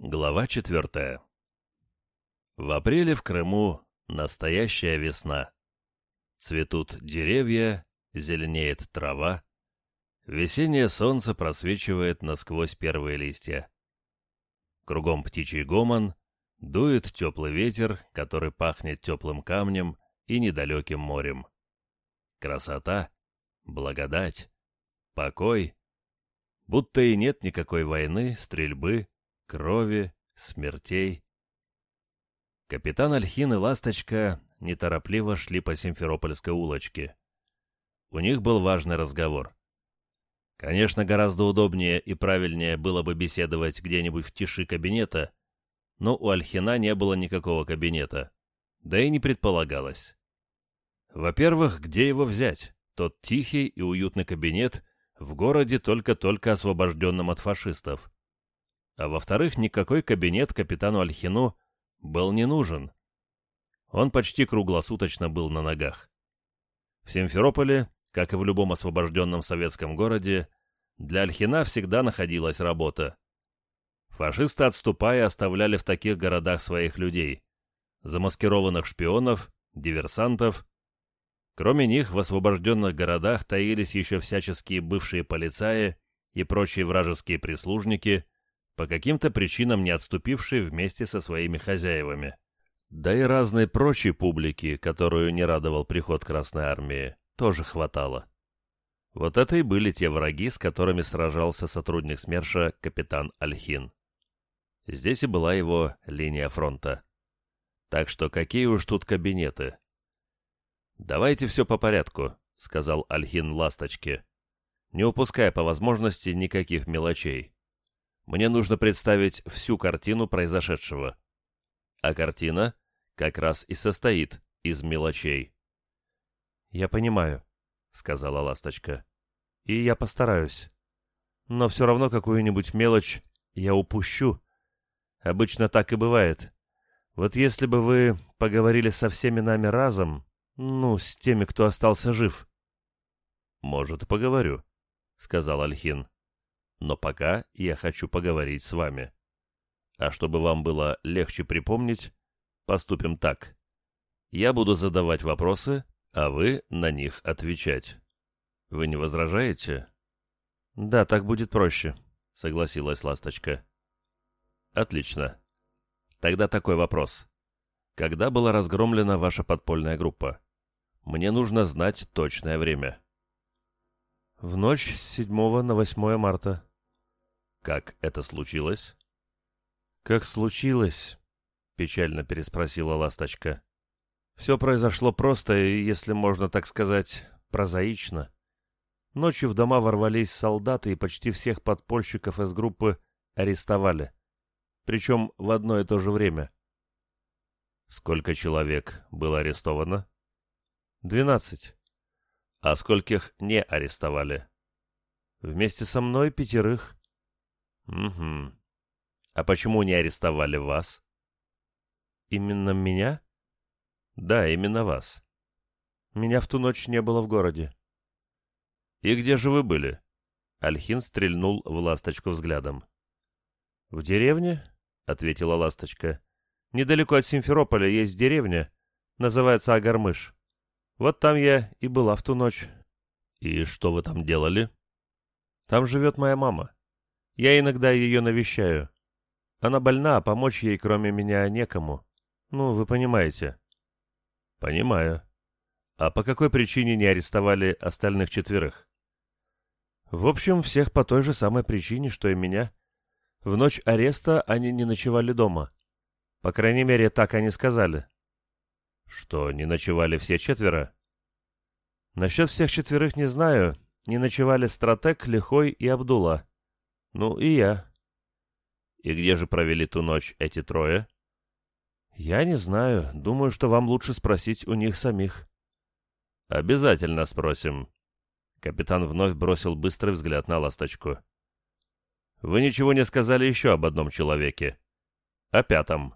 Глава четвертая. В апреле в Крыму настоящая весна. Цветут деревья, зеленеет трава, весеннее солнце просвечивает насквозь первые листья. Кругом птичий гомон, дует теплый ветер, который пахнет теплым камнем и недалеким морем. Красота, благодать, покой, будто и нет никакой войны, стрельбы, крови, смертей. Капитан Альхин и Ласточка неторопливо шли по Симферопольской улочке. У них был важный разговор. Конечно, гораздо удобнее и правильнее было бы беседовать где-нибудь в тиши кабинета, но у Альхина не было никакого кабинета, да и не предполагалось. Во-первых, где его взять? Тот тихий и уютный кабинет в городе только-только освобожденном от фашистов а во-вторых, никакой кабинет капитану Альхину был не нужен. Он почти круглосуточно был на ногах. В Симферополе, как и в любом освобожденном советском городе, для Альхина всегда находилась работа. Фашисты, отступая, оставляли в таких городах своих людей, замаскированных шпионов, диверсантов. Кроме них, в освобожденных городах таились еще всяческие бывшие полицаи и прочие вражеские прислужники – по каким-то причинам не отступивший вместе со своими хозяевами. Да и разной прочей публики, которую не радовал приход Красной Армии, тоже хватало. Вот это и были те враги, с которыми сражался сотрудник СМЕРШа капитан Альхин. Здесь и была его линия фронта. Так что какие уж тут кабинеты. «Давайте все по порядку», — сказал Альхин ласточке, не упуская по возможности никаких мелочей. Мне нужно представить всю картину произошедшего. А картина как раз и состоит из мелочей. «Я понимаю», — сказала ласточка. «И я постараюсь. Но все равно какую-нибудь мелочь я упущу. Обычно так и бывает. Вот если бы вы поговорили со всеми нами разом, ну, с теми, кто остался жив». «Может, поговорю», — сказал Альхин но пока я хочу поговорить с вами. А чтобы вам было легче припомнить, поступим так. Я буду задавать вопросы, а вы на них отвечать. Вы не возражаете? Да, так будет проще, согласилась Ласточка. Отлично. Тогда такой вопрос. Когда была разгромлена ваша подпольная группа? Мне нужно знать точное время. В ночь с 7 на 8 марта. Как это случилось? Как случилось? Печально переспросила ласточка. Все произошло просто если можно так сказать, прозаично. Ночью в дома ворвались солдаты и почти всех подпольщиков из группы арестовали. Причем в одно и то же время. Сколько человек было арестовано? Двенадцать. А скольких не арестовали? Вместе со мной пятерых. «Угу. А почему не арестовали вас?» «Именно меня?» «Да, именно вас». «Меня в ту ночь не было в городе». «И где же вы были?» Альхин стрельнул в ласточку взглядом. «В деревне?» — ответила ласточка. «Недалеко от Симферополя есть деревня, называется Агармыш. Вот там я и была в ту ночь». «И что вы там делали?» «Там живет моя мама. Я иногда ее навещаю. Она больна, а помочь ей, кроме меня, некому. Ну, вы понимаете». «Понимаю. А по какой причине не арестовали остальных четверых?» «В общем, всех по той же самой причине, что и меня. В ночь ареста они не ночевали дома. По крайней мере, так они сказали». «Что, не ночевали все четверо?» «Насчет всех четверых не знаю. Не ночевали Стратег, Лихой и Абдулла. Ну и я. И где же провели ту ночь эти трое? Я не знаю. Думаю, что вам лучше спросить у них самих. Обязательно спросим. Капитан вновь бросил быстрый взгляд на ласточку. Вы ничего не сказали еще об одном человеке. О пятом.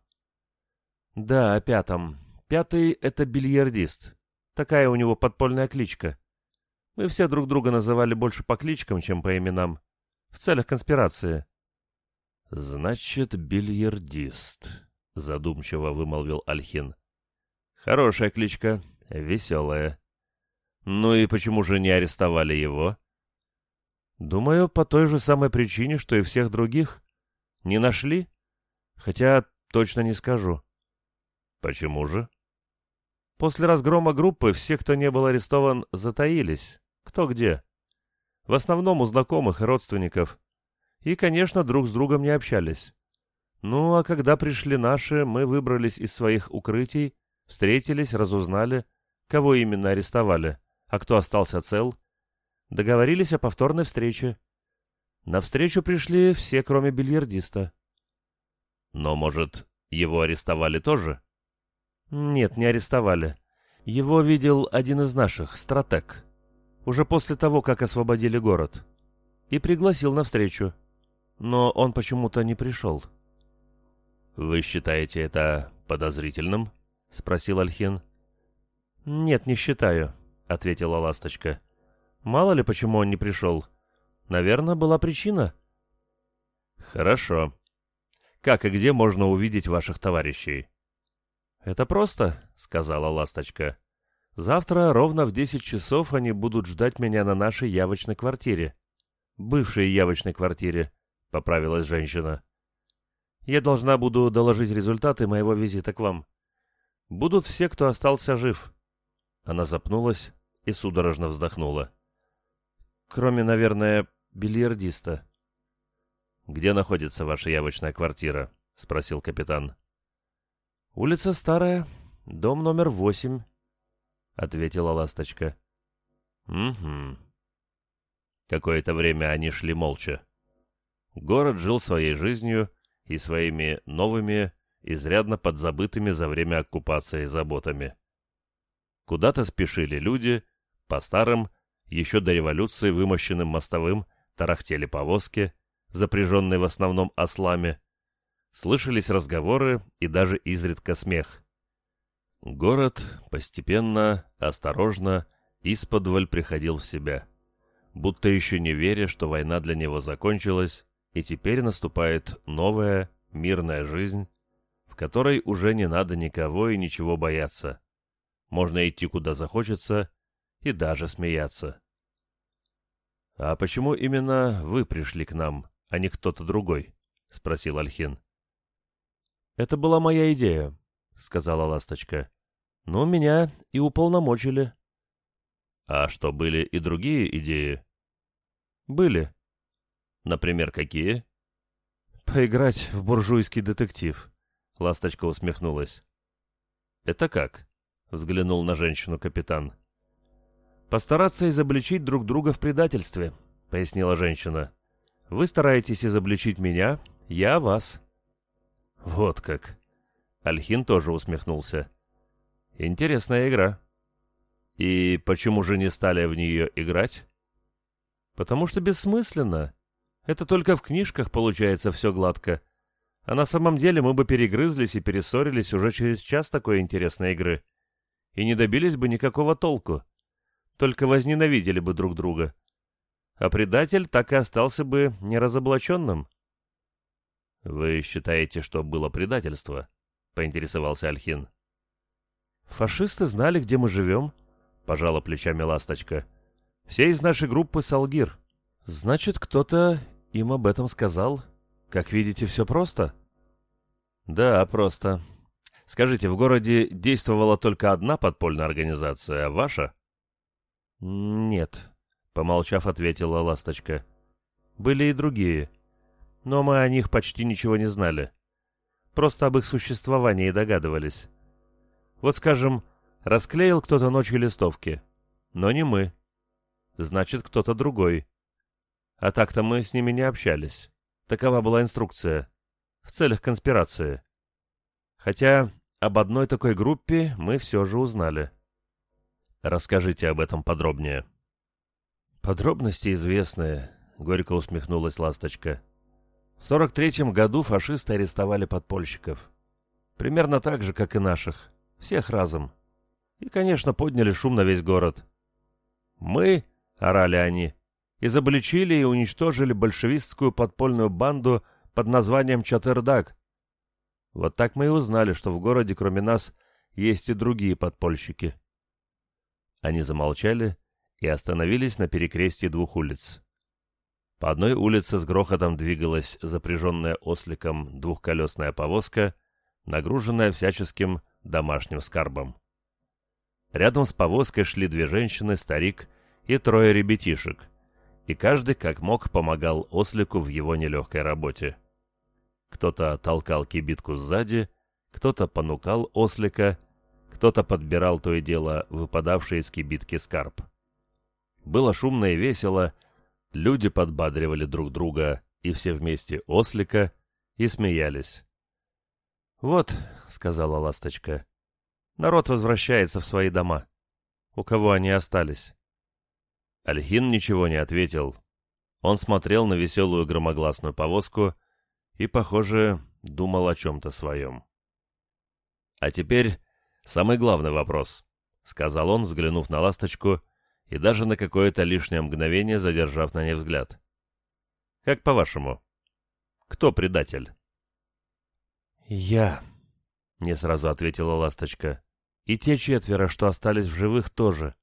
Да, о пятом. Пятый — это бильярдист. Такая у него подпольная кличка. Мы все друг друга называли больше по кличкам, чем по именам в целях конспирации. «Значит, бильярдист», — задумчиво вымолвил Альхин. «Хорошая кличка, веселая. Ну и почему же не арестовали его?» «Думаю, по той же самой причине, что и всех других. Не нашли? Хотя точно не скажу». «Почему же?» После разгрома группы все, кто не был арестован, затаились. Кто где. В основном у знакомых и родственников. И, конечно, друг с другом не общались. Ну, а когда пришли наши, мы выбрались из своих укрытий, встретились, разузнали, кого именно арестовали, а кто остался цел. Договорились о повторной встрече. На встречу пришли все, кроме бильярдиста. Но, может, его арестовали тоже? Нет, не арестовали. Его видел один из наших, стратег. Уже после того, как освободили город. И пригласил на встречу но он почему-то не пришел. «Вы считаете это подозрительным?» — спросил Альхин. «Нет, не считаю», — ответила Ласточка. «Мало ли, почему он не пришел. Наверное, была причина». «Хорошо. Как и где можно увидеть ваших товарищей?» «Это просто», — сказала Ласточка. «Завтра ровно в десять часов они будут ждать меня на нашей явочной квартире. Бывшей явочной квартире поправилась женщина. «Я должна буду доложить результаты моего визита к вам. Будут все, кто остался жив». Она запнулась и судорожно вздохнула. «Кроме, наверное, бильярдиста». «Где находится ваша явочная квартира?» — спросил капитан. «Улица Старая, дом номер восемь», — ответила ласточка. «Угу». Какое-то время они шли молча. Город жил своей жизнью и своими новыми, изрядно подзабытыми за время оккупации заботами. Куда-то спешили люди, по старым, еще до революции вымощенным мостовым, тарахтели повозки, запряженные в основном ослами, слышались разговоры и даже изредка смех. Город постепенно, осторожно, исподволь приходил в себя, будто еще не веря, что война для него закончилась, и теперь наступает новая, мирная жизнь, в которой уже не надо никого и ничего бояться. Можно идти куда захочется и даже смеяться. «А почему именно вы пришли к нам, а не кто-то другой?» — спросил Альхин. «Это была моя идея», — сказала Ласточка. «Но меня и уполномочили». «А что, были и другие идеи?» «Были», Например, какие? Поиграть в буржуйский детектив. Ласточка усмехнулась. Это как? Взглянул на женщину капитан. Постараться изобличить друг друга в предательстве, пояснила женщина. Вы стараетесь изобличить меня, я вас. Вот как. Альхин тоже усмехнулся. Интересная игра. И почему же не стали в нее играть? Потому что бессмысленно. Это только в книжках получается все гладко. А на самом деле мы бы перегрызлись и перессорились уже через час такой интересной игры. И не добились бы никакого толку. Только возненавидели бы друг друга. А предатель так и остался бы неразоблаченным. «Вы считаете, что было предательство?» — поинтересовался Альхин. «Фашисты знали, где мы живем», — пожала плечами ласточка. «Все из нашей группы Салгир. Значит, кто-то им об этом сказал? Как видите, все просто?» «Да, просто. Скажите, в городе действовала только одна подпольная организация, а ваша?» «Нет», — помолчав, ответила Ласточка. «Были и другие, но мы о них почти ничего не знали. Просто об их существовании догадывались. Вот, скажем, расклеил кто-то ночью листовки, но не мы. Значит, кто-то другой. А так-то мы с ними не общались. Такова была инструкция. В целях конспирации. Хотя об одной такой группе мы все же узнали. Расскажите об этом подробнее. Подробности известны, горько усмехнулась Ласточка. В 43-м году фашисты арестовали подпольщиков. Примерно так же, как и наших. Всех разом. И, конечно, подняли шум на весь город. «Мы», — орали они, изобличили и уничтожили большевистскую подпольную банду под названием Чатырдак. Вот так мы и узнали, что в городе, кроме нас, есть и другие подпольщики. Они замолчали и остановились на перекрестии двух улиц. По одной улице с грохотом двигалась запряженная осликом двухколесная повозка, нагруженная всяческим домашним скарбом. Рядом с повозкой шли две женщины, старик и трое ребятишек, и каждый как мог помогал ослику в его нелегкой работе. Кто-то толкал кибитку сзади, кто-то понукал ослика, кто-то подбирал то и дело выпадавший из кибитки скарб. Было шумно и весело, люди подбадривали друг друга, и все вместе ослика, и смеялись. «Вот», — сказала ласточка, — «народ возвращается в свои дома. У кого они остались?» Альхин ничего не ответил. Он смотрел на веселую громогласную повозку и, похоже, думал о чем-то своем. «А теперь самый главный вопрос», — сказал он, взглянув на ласточку и даже на какое-то лишнее мгновение задержав на ней взгляд. «Как по-вашему, кто предатель?» «Я», — не сразу ответила ласточка. «И те четверо, что остались в живых, тоже».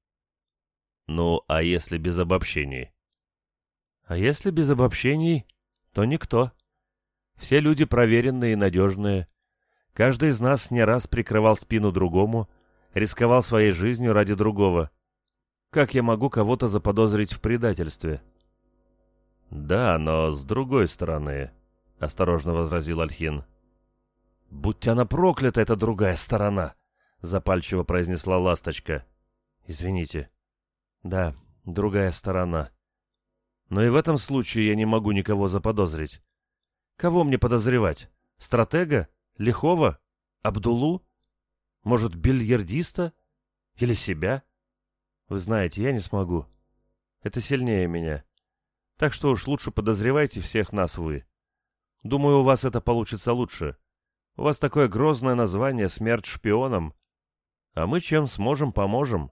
«Ну, а если без обобщений?» «А если без обобщений, то никто. Все люди проверенные и надежные. Каждый из нас не раз прикрывал спину другому, рисковал своей жизнью ради другого. Как я могу кого-то заподозрить в предательстве?» «Да, но с другой стороны», — осторожно возразил Альхин. «Будь она проклята, эта другая сторона!» — запальчиво произнесла ласточка. «Извините. Да, другая сторона. Но и в этом случае я не могу никого заподозрить. Кого мне подозревать? Стратега? Лихова? Абдулу? Может, бильярдиста? Или себя? Вы знаете, я не смогу. Это сильнее меня. Так что уж лучше подозревайте всех нас вы. Думаю, у вас это получится лучше. У вас такое грозное название «Смерть шпионам». А мы чем сможем, поможем.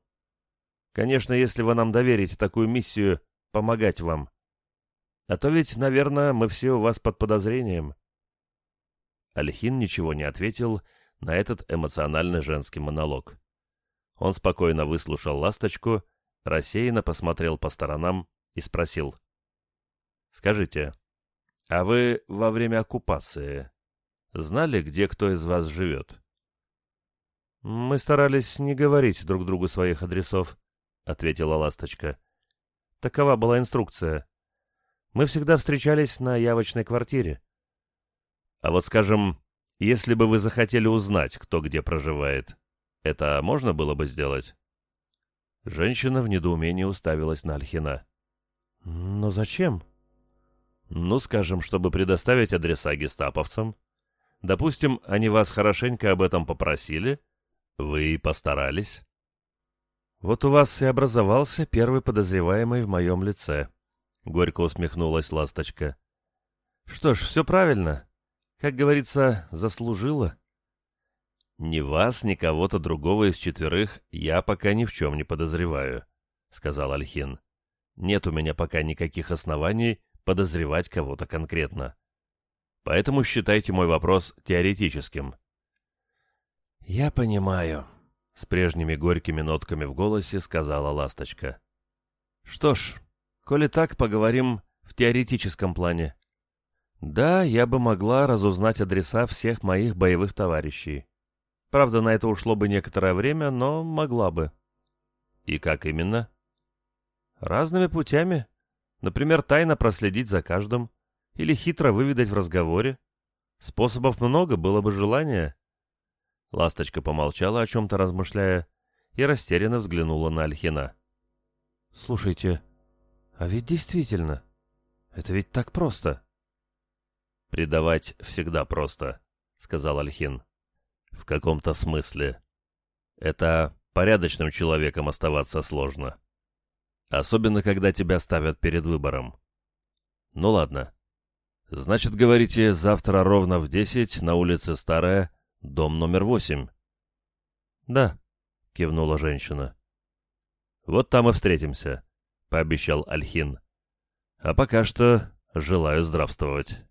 Конечно, если вы нам доверите такую миссию помогать вам. А то ведь, наверное, мы все у вас под подозрением. Альхин ничего не ответил на этот эмоциональный женский монолог. Он спокойно выслушал ласточку, рассеянно посмотрел по сторонам и спросил. «Скажите, а вы во время оккупации знали, где кто из вас живет?» «Мы старались не говорить друг другу своих адресов», — ответила ласточка. «Такова была инструкция. Мы всегда встречались на явочной квартире. А вот, скажем, если бы вы захотели узнать, кто где проживает, это можно было бы сделать? Женщина в недоумении уставилась на Альхина. «Но зачем?» «Ну, скажем, чтобы предоставить адреса гестаповцам. Допустим, они вас хорошенько об этом попросили. Вы постарались». «Вот у вас и образовался первый подозреваемый в моем лице», Горько усмехнулась ласточка. Что ж, все правильно. Как говорится, заслужила. Ни вас, ни кого-то другого из четверых я пока ни в чем не подозреваю, сказал Альхин. Нет у меня пока никаких оснований подозревать кого-то конкретно. Поэтому считайте мой вопрос теоретическим. Я понимаю, с прежними горькими нотками в голосе сказала ласточка. Что ж, Коли так, поговорим в теоретическом плане. Да, я бы могла разузнать адреса всех моих боевых товарищей. Правда, на это ушло бы некоторое время, но могла бы. И как именно? Разными путями. Например, тайно проследить за каждым. Или хитро выведать в разговоре. Способов много, было бы желание. Ласточка помолчала, о чем-то размышляя, и растерянно взглянула на Альхина. «Слушайте, а ведь действительно, это ведь так просто. «Предавать всегда просто», — сказал Альхин. «В каком-то смысле. Это порядочным человеком оставаться сложно. Особенно, когда тебя ставят перед выбором. Ну ладно. Значит, говорите, завтра ровно в десять на улице Старая, дом номер восемь?» «Да», — кивнула женщина. «Вот там и встретимся». — пообещал Альхин. «А пока что желаю здравствовать».